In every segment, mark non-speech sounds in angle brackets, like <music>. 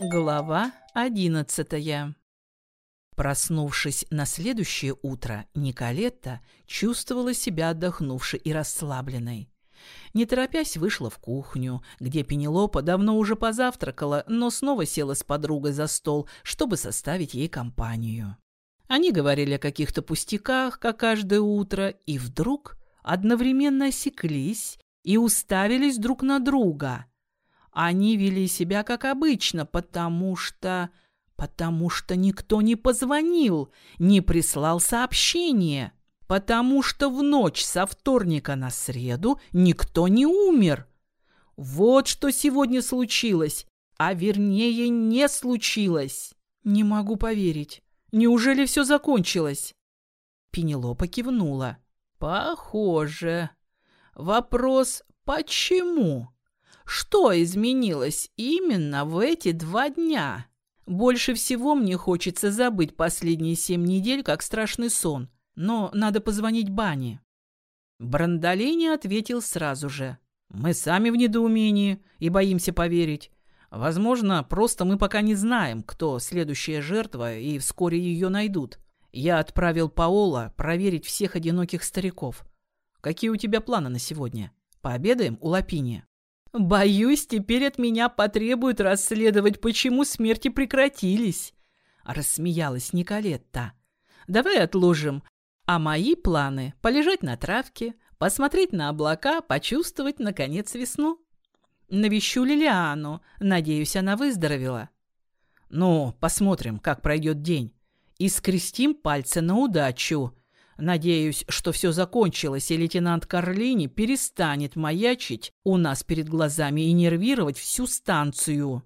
Глава одиннадцатая Проснувшись на следующее утро, Николетта чувствовала себя отдохнувшей и расслабленной. Не торопясь, вышла в кухню, где Пенелопа давно уже позавтракала, но снова села с подругой за стол, чтобы составить ей компанию. Они говорили о каких-то пустяках, как каждое утро, и вдруг одновременно осеклись и уставились друг на друга. Они вели себя как обычно, потому что... потому что никто не позвонил, не прислал сообщение, потому что в ночь со вторника на среду никто не умер. Вот что сегодня случилось, а вернее не случилось. Не могу поверить. Неужели все закончилось? Пенелопа кивнула. Похоже. Вопрос «почему?» Что изменилось именно в эти два дня? Больше всего мне хочется забыть последние семь недель, как страшный сон. Но надо позвонить Бане. Брандолини ответил сразу же. Мы сами в недоумении и боимся поверить. Возможно, просто мы пока не знаем, кто следующая жертва, и вскоре ее найдут. Я отправил Паола проверить всех одиноких стариков. Какие у тебя планы на сегодня? Пообедаем у Лапини? Боюсь, теперь от меня потребуют расследовать, почему смерти прекратились. Рассмеялась Николетта. Давай отложим. А мои планы — полежать на травке, посмотреть на облака, почувствовать, наконец, весну. Навещу Лилиану. Надеюсь, она выздоровела. Ну, посмотрим, как пройдет день. И скрестим пальцы на удачу. Надеюсь, что все закончилось, и лейтенант Карлини перестанет маячить у нас перед глазами и нервировать всю станцию.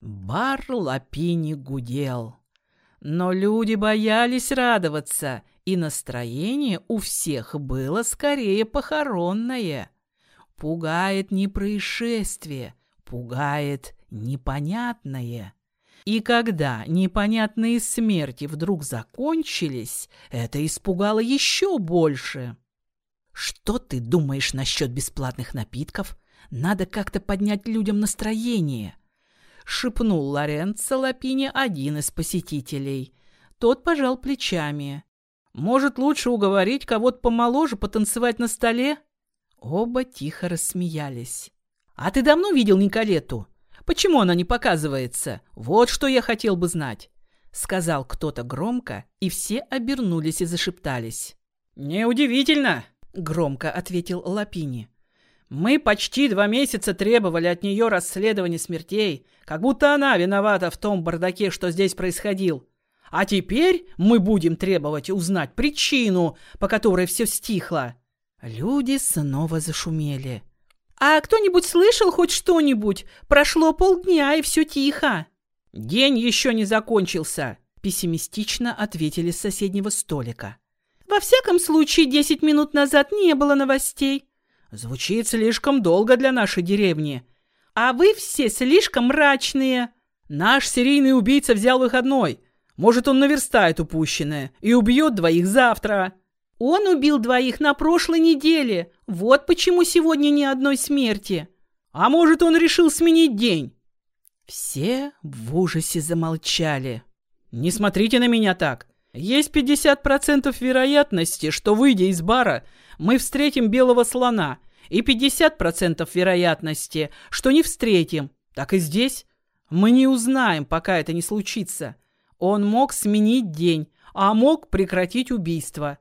Бар Лапини гудел. Но люди боялись радоваться, и настроение у всех было скорее похоронное. Пугает не происшествие, пугает непонятное. И когда непонятные смерти вдруг закончились, это испугало еще больше. «Что ты думаешь насчет бесплатных напитков? Надо как-то поднять людям настроение», — шепнул Лоренцо Лапине один из посетителей. Тот пожал плечами. «Может, лучше уговорить кого-то помоложе потанцевать на столе?» Оба тихо рассмеялись. «А ты давно видел Николету?» Почему она не показывается? Вот что я хотел бы знать!» Сказал кто-то громко, и все обернулись и зашептались. «Неудивительно!» — громко ответил Лапини. «Мы почти два месяца требовали от нее расследования смертей, как будто она виновата в том бардаке, что здесь происходил. А теперь мы будем требовать узнать причину, по которой все стихло». Люди снова зашумели. «А кто-нибудь слышал хоть что-нибудь? Прошло полдня, и все тихо». «День еще не закончился», — пессимистично ответили с соседнего столика. «Во всяком случае, десять минут назад не было новостей». «Звучит слишком долго для нашей деревни». «А вы все слишком мрачные». «Наш серийный убийца взял выходной. Может, он наверстает упущенное и убьет двоих завтра». Он убил двоих на прошлой неделе. Вот почему сегодня ни одной смерти. А может, он решил сменить день? Все в ужасе замолчали. Не смотрите на меня так. Есть 50% вероятности, что, выйдя из бара, мы встретим белого слона, и 50% вероятности, что не встретим. Так и здесь. Мы не узнаем, пока это не случится. Он мог сменить день, а мог прекратить убийство.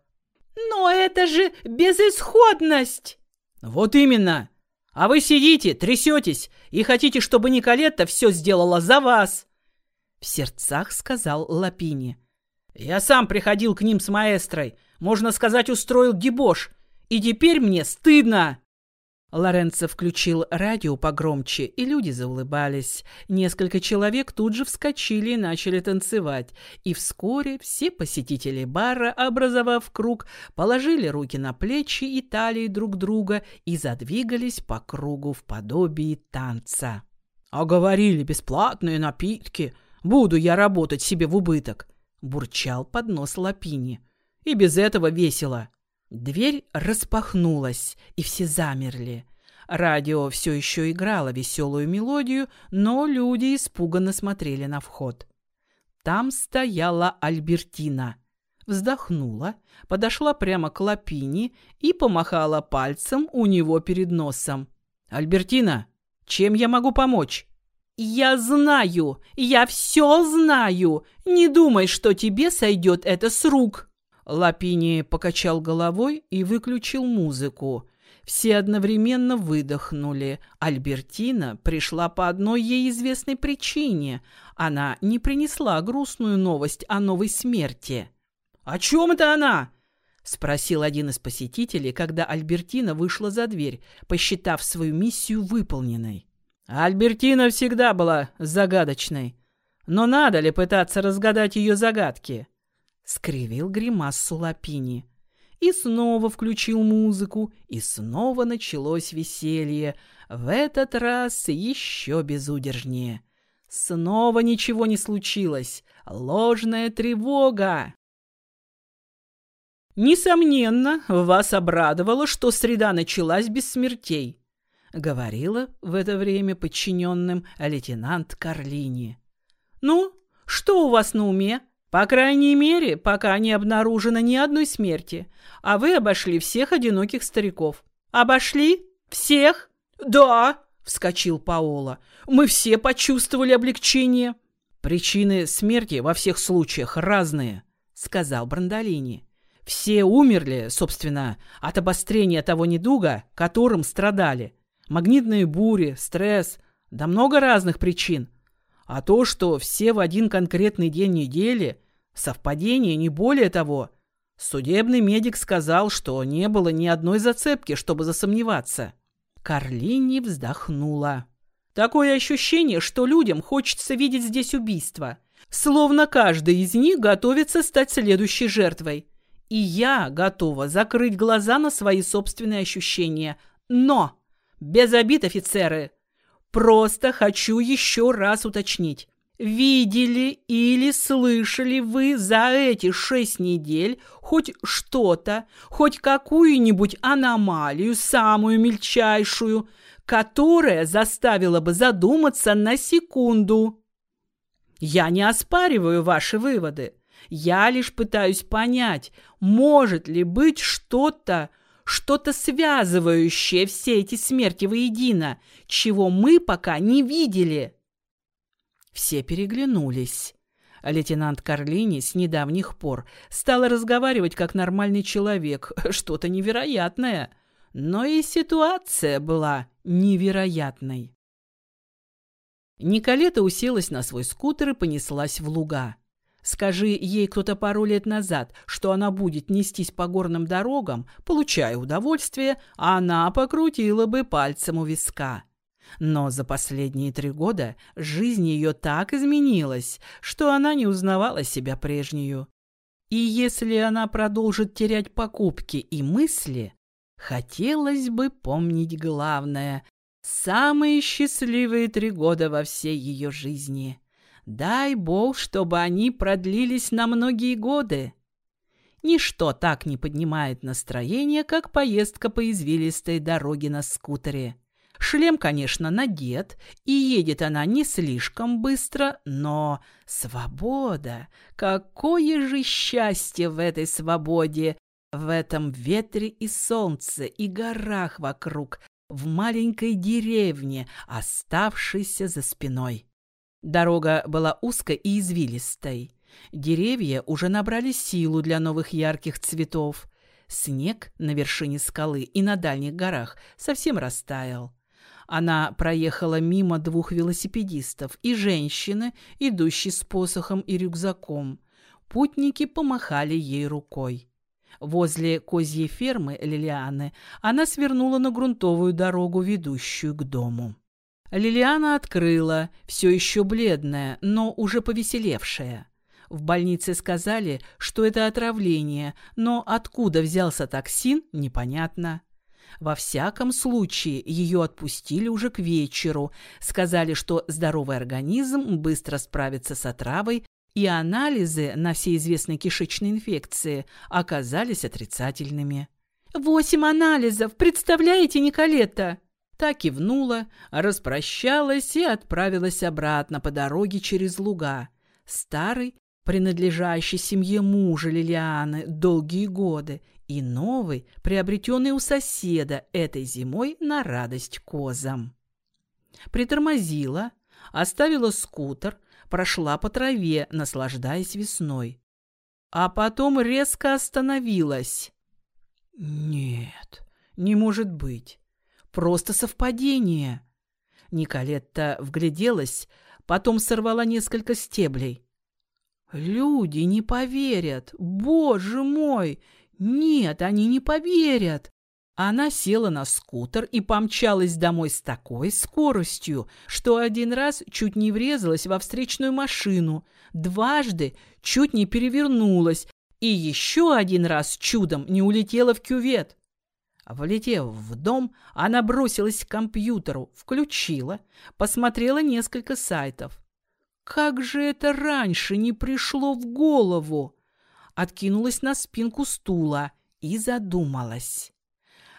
«Но это же безысходность!» «Вот именно! А вы сидите, трясетесь и хотите, чтобы Николетта все сделала за вас!» В сердцах сказал Лапини. «Я сам приходил к ним с маэстрой, можно сказать, устроил дебош, и теперь мне стыдно!» Лоренцо включил радио погромче, и люди заулыбались. Несколько человек тут же вскочили и начали танцевать. И вскоре все посетители бара, образовав круг, положили руки на плечи и талии друг друга и задвигались по кругу в подобии танца. «А говорили, бесплатные напитки. Буду я работать себе в убыток», — бурчал под нос Лапини. «И без этого весело». Дверь распахнулась, и все замерли. Радио все еще играло веселую мелодию, но люди испуганно смотрели на вход. Там стояла Альбертина. Вздохнула, подошла прямо к Лапини и помахала пальцем у него перед носом. «Альбертина, чем я могу помочь?» «Я знаю! Я все знаю! Не думай, что тебе сойдет это с рук!» Лапини покачал головой и выключил музыку. Все одновременно выдохнули. Альбертина пришла по одной ей известной причине. Она не принесла грустную новость о новой смерти. «О чем это она?» — спросил один из посетителей, когда Альбертина вышла за дверь, посчитав свою миссию выполненной. Альбертина всегда была загадочной. Но надо ли пытаться разгадать ее загадки? Скривил гримасу Лапини и снова включил музыку, и снова началось веселье, в этот раз еще безудержнее. Снова ничего не случилось. Ложная тревога. Несомненно, вас обрадовало, что среда началась без смертей, говорила в это время подчиненным лейтенант Карлини. Ну, что у вас на уме? По крайней мере, пока не обнаружено ни одной смерти, а вы обошли всех одиноких стариков. Обошли? Всех? Да, вскочил Паоло. Мы все почувствовали облегчение. Причины смерти во всех случаях разные, сказал Брандолини. Все умерли, собственно, от обострения того недуга, которым страдали. Магнитные бури, стресс, да много разных причин. А то, что все в один конкретный день недели, совпадение, не более того. Судебный медик сказал, что не было ни одной зацепки, чтобы засомневаться. Карлини вздохнула. Такое ощущение, что людям хочется видеть здесь убийство. Словно каждый из них готовится стать следующей жертвой. И я готова закрыть глаза на свои собственные ощущения. Но, без обид, офицеры, Просто хочу еще раз уточнить. Видели или слышали вы за эти шесть недель хоть что-то, хоть какую-нибудь аномалию, самую мельчайшую, которая заставила бы задуматься на секунду? Я не оспариваю ваши выводы. Я лишь пытаюсь понять, может ли быть что-то, что-то связывающее все эти смерти воедино, чего мы пока не видели. Все переглянулись. Лейтенант Карлини с недавних пор стала разговаривать как нормальный человек, <laughs> что-то невероятное. Но и ситуация была невероятной. Николета уселась на свой скутер и понеслась в луга. Скажи ей кто-то пару лет назад, что она будет нестись по горным дорогам, получая удовольствие, она покрутила бы пальцем у виска. Но за последние три года жизнь ее так изменилась, что она не узнавала себя прежнюю. И если она продолжит терять покупки и мысли, хотелось бы помнить главное – самые счастливые три года во всей ее жизни – Дай бог, чтобы они продлились на многие годы. Ничто так не поднимает настроение, как поездка по извилистой дороге на скутере. Шлем, конечно, надет, и едет она не слишком быстро, но свобода! Какое же счастье в этой свободе! В этом ветре и солнце, и горах вокруг, в маленькой деревне, оставшейся за спиной. Дорога была узкой и извилистой. Деревья уже набрали силу для новых ярких цветов. Снег на вершине скалы и на дальних горах совсем растаял. Она проехала мимо двух велосипедистов и женщины, идущей с посохом и рюкзаком. Путники помахали ей рукой. Возле козьей фермы Лилианы она свернула на грунтовую дорогу, ведущую к дому. Лилиана открыла, все еще бледная, но уже повеселевшая. В больнице сказали, что это отравление, но откуда взялся токсин, непонятно. Во всяком случае, ее отпустили уже к вечеру, сказали, что здоровый организм быстро справится с отравой, и анализы на все известные кишечные инфекции оказались отрицательными. «Восемь анализов! Представляете, Николета?» Та кивнула, распрощалась и отправилась обратно по дороге через луга. Старый, принадлежащий семье мужа Лилианы долгие годы, и новый, приобретенный у соседа этой зимой на радость козам. Притормозила, оставила скутер, прошла по траве, наслаждаясь весной. А потом резко остановилась. Нет, не может быть. Просто совпадение. Николетта вгляделась, потом сорвала несколько стеблей. Люди не поверят. Боже мой! Нет, они не поверят. Она села на скутер и помчалась домой с такой скоростью, что один раз чуть не врезалась во встречную машину, дважды чуть не перевернулась и еще один раз чудом не улетела в кювет. Влетев в дом, она бросилась к компьютеру, включила, посмотрела несколько сайтов. Как же это раньше не пришло в голову? Откинулась на спинку стула и задумалась.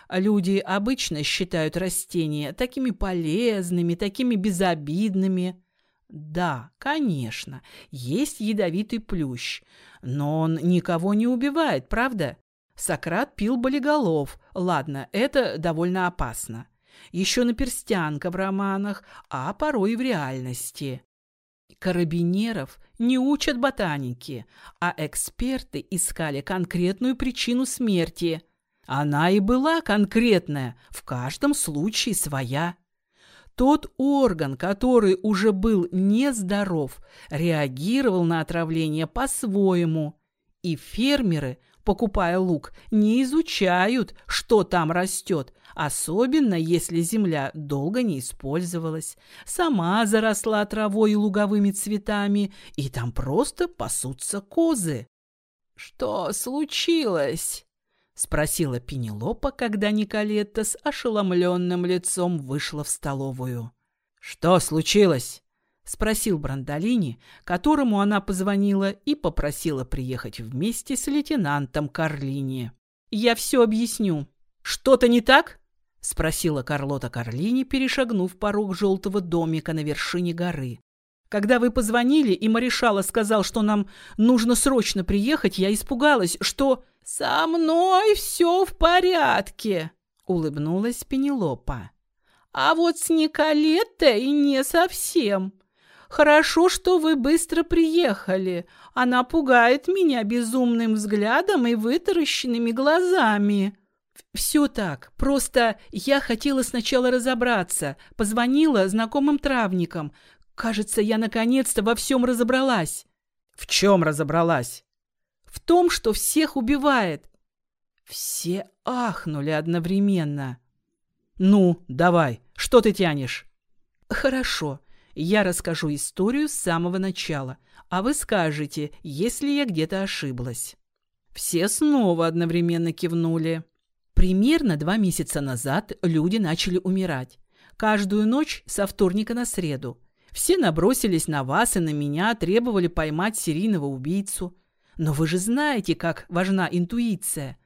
Люди обычно считают растения такими полезными, такими безобидными. Да, конечно, есть ядовитый плющ, но он никого не убивает, правда? Сократ пил болиголов. Ладно, это довольно опасно. Еще наперстянка в романах, а порой и в реальности. Карабинеров не учат ботаники, а эксперты искали конкретную причину смерти. Она и была конкретная, в каждом случае своя. Тот орган, который уже был нездоров, реагировал на отравление по-своему. И фермеры – покупая лук, не изучают, что там растет, особенно если земля долго не использовалась, сама заросла травой и луговыми цветами, и там просто пасутся козы. «Что случилось?» — спросила Пенелопа, когда Николетта с ошеломленным лицом вышла в столовую. «Что случилось?» — спросил Брандолини, которому она позвонила и попросила приехать вместе с лейтенантом Карлини. «Я все объясню. Что-то не так?» — спросила Карлота Карлини, перешагнув порог желтого домика на вершине горы. «Когда вы позвонили, и Маришала сказал, что нам нужно срочно приехать, я испугалась, что...» «Со мной все в порядке», — улыбнулась Пенелопа. «А вот с Николеттой не совсем. Хорошо, что вы быстро приехали. Она пугает меня безумным взглядом и вытаращенными глазами». «Все так. Просто я хотела сначала разобраться. Позвонила знакомым травникам. Кажется, я наконец-то во всем разобралась». «В чем разобралась?» «В том, что всех убивает». Все ахнули одновременно. «Ну, давай, что ты тянешь?» «Хорошо. Я расскажу историю с самого начала, а вы скажете, если я где-то ошиблась». Все снова одновременно кивнули. Примерно два месяца назад люди начали умирать. Каждую ночь со вторника на среду. Все набросились на вас и на меня, требовали поймать серийного убийцу. Но вы же знаете, как важна интуиция.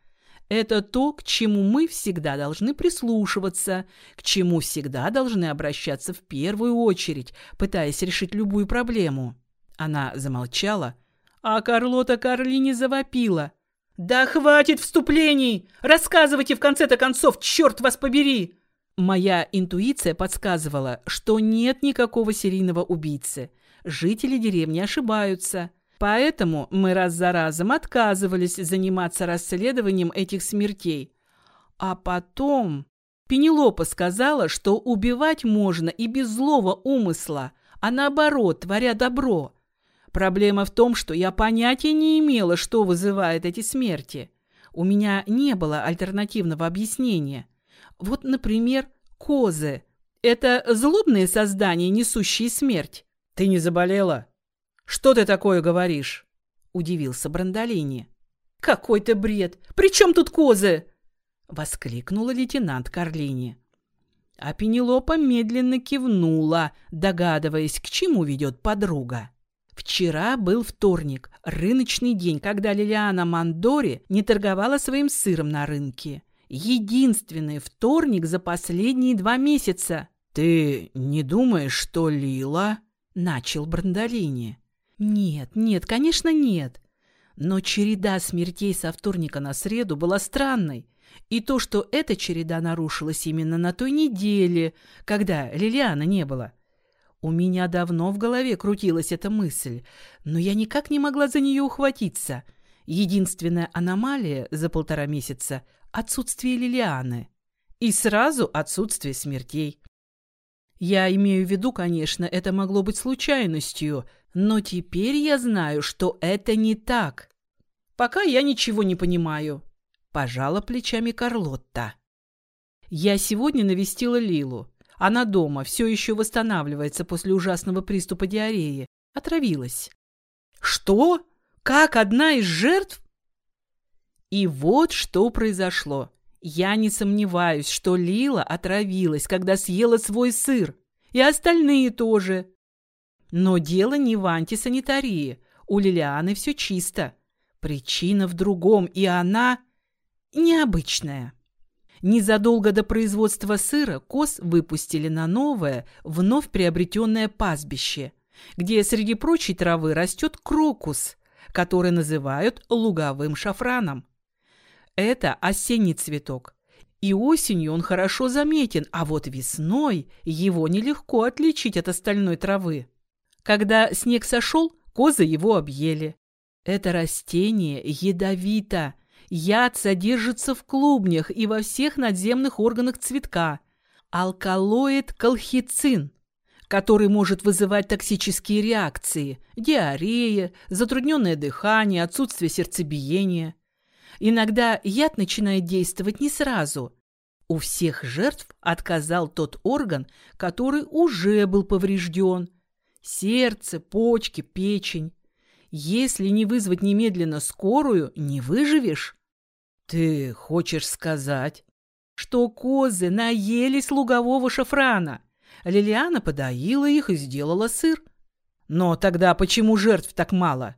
Это то, к чему мы всегда должны прислушиваться, к чему всегда должны обращаться в первую очередь, пытаясь решить любую проблему. Она замолчала, а Карлота Карлини завопила. «Да хватит вступлений! Рассказывайте в конце-то концов, черт вас побери!» Моя интуиция подсказывала, что нет никакого серийного убийцы. Жители деревни ошибаются. Поэтому мы раз за разом отказывались заниматься расследованием этих смертей. А потом... Пенелопа сказала, что убивать можно и без злого умысла, а наоборот, творя добро. Проблема в том, что я понятия не имела, что вызывает эти смерти. У меня не было альтернативного объяснения. Вот, например, козы. Это злобные создания, несущие смерть. Ты не заболела? «Что ты такое говоришь?» – удивился Брандолини. «Какой-то бред! При чем тут козы?» – воскликнула лейтенант Карлини. А Пенелопа медленно кивнула, догадываясь, к чему ведет подруга. Вчера был вторник, рыночный день, когда Лилиана Мандори не торговала своим сыром на рынке. Единственный вторник за последние два месяца. «Ты не думаешь, что Лила?» — начал Брандолини. «Нет, нет, конечно, нет. Но череда смертей со вторника на среду была странной. И то, что эта череда нарушилась именно на той неделе, когда Лилиана не было. У меня давно в голове крутилась эта мысль, но я никак не могла за нее ухватиться. Единственная аномалия за полтора месяца — отсутствие Лилианы. И сразу отсутствие смертей. Я имею в виду, конечно, это могло быть случайностью, но теперь я знаю, что это не так. Пока я ничего не понимаю. Пожала плечами Карлотта. Я сегодня навестила Лилу. Она дома, все еще восстанавливается после ужасного приступа диареи. Отравилась. Что? Как одна из жертв? И вот что произошло. Я не сомневаюсь, что Лила отравилась, когда съела свой сыр. И остальные тоже. Но дело не в антисанитарии. У Лилианы все чисто. Причина в другом, и она необычная. Незадолго до производства сыра коз выпустили на новое, вновь приобретенное пастбище, где среди прочей травы растет крокус, который называют луговым шафраном. Это осенний цветок. И осенью он хорошо заметен, а вот весной его нелегко отличить от остальной травы. Когда снег сошел, козы его объели. Это растение ядовито, Яд содержится в клубнях и во всех надземных органах цветка. Алкалоид колхицин, который может вызывать токсические реакции, диарея, затрудненное дыхание, отсутствие сердцебиения. Иногда яд начинает действовать не сразу. У всех жертв отказал тот орган, который уже был поврежден. Сердце, почки, печень. Если не вызвать немедленно скорую, не выживешь. Ты хочешь сказать, что козы наелись лугового шафрана? Лилиана подоила их и сделала сыр. Но тогда почему жертв так мало?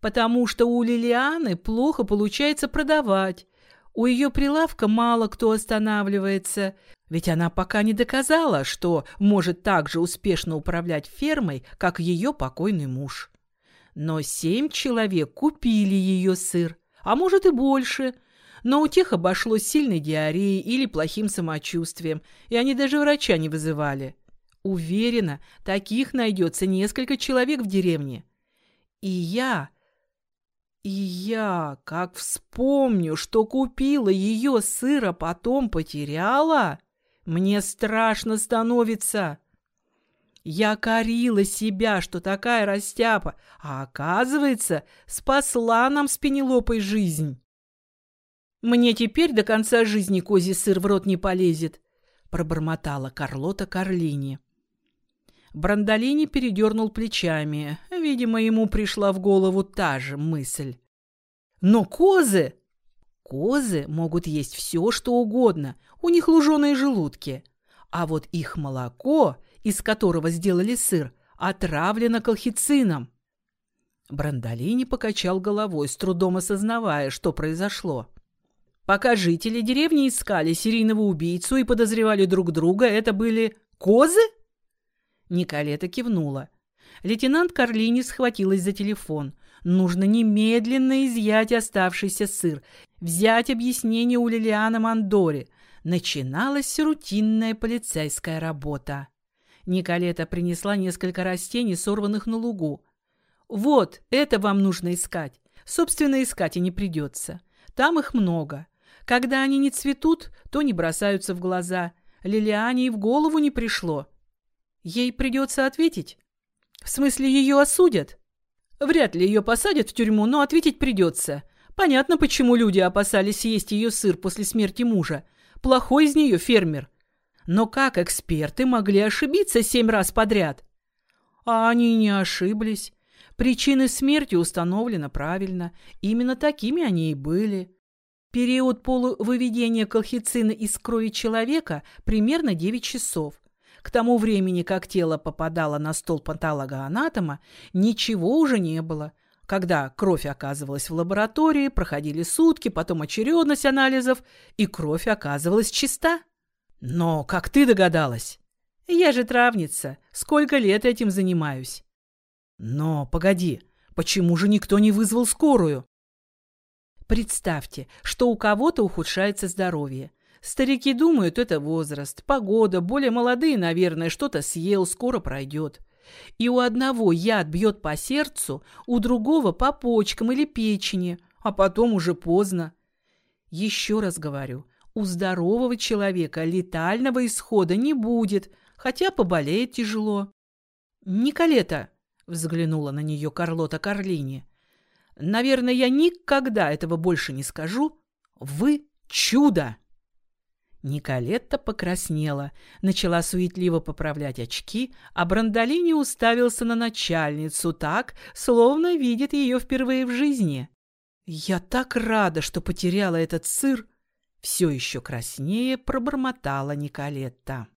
Потому что у Лилианы плохо получается продавать. У ее прилавка мало кто останавливается, ведь она пока не доказала, что может так же успешно управлять фермой, как ее покойный муж. Но семь человек купили ее сыр, а может и больше. Но у тех обошлось сильной диареей или плохим самочувствием, и они даже врача не вызывали. Уверена, таких найдется несколько человек в деревне. И я... И я, как вспомню, что купила ее сыра, потом потеряла, мне страшно становится. Я корила себя, что такая растяпа, а оказывается, спасла нам с Пенелопой жизнь. Мне теперь до конца жизни козий сыр в рот не полезет, пробормотала Карлота Карлини. Брандолини передернул плечами. Видимо, ему пришла в голову та же мысль. Но козы... Козы могут есть все, что угодно. У них луженые желудки. А вот их молоко из которого сделали сыр, отравлено колхицином. Брандолини покачал головой, с трудом осознавая, что произошло. Пока жители деревни искали серийного убийцу и подозревали друг друга, это были козы? Николета кивнула. Лейтенант Карлини схватилась за телефон. Нужно немедленно изъять оставшийся сыр, взять объяснение у Лилианы Мандори. Начиналась рутинная полицейская работа. Николета принесла несколько растений, сорванных на лугу. «Вот, это вам нужно искать. Собственно, искать и не придется. Там их много. Когда они не цветут, то не бросаются в глаза. Лилиане и в голову не пришло. Ей придется ответить. В смысле, ее осудят? Вряд ли ее посадят в тюрьму, но ответить придется. Понятно, почему люди опасались съесть ее сыр после смерти мужа. Плохой из нее фермер. Но как эксперты могли ошибиться семь раз подряд? А они не ошиблись. Причины смерти установлены правильно. Именно такими они и были. Период полувыведения колхицина из крови человека примерно 9 часов. К тому времени, как тело попадало на стол патологоанатома, ничего уже не было. когда кровь оказывалась в лаборатории, проходили сутки, потом очередность анализов, и кровь оказывалась чиста. Но как ты догадалась? Я же травница, сколько лет этим занимаюсь. Но, погоди, почему же никто не вызвал скорую? Представьте, что у кого-то ухудшается здоровье. Старики думают, это возраст, погода, более молодые, наверное, что-то съел, скоро пройдет. И у одного яд бьет по сердцу, у другого по почкам или печени, а потом уже поздно. Еще раз говорю, у здорового человека летального исхода не будет, хотя поболеет тяжело. «Николета», — взглянула на нее Карлота Карлини, — «наверное, я никогда этого больше не скажу. Вы чудо!» Николетта покраснела, начала суетливо поправлять очки, а Брандолини уставился на начальницу так, словно видит ее впервые в жизни. «Я так рада, что потеряла этот сыр!» Все еще краснее пробормотала Николетта.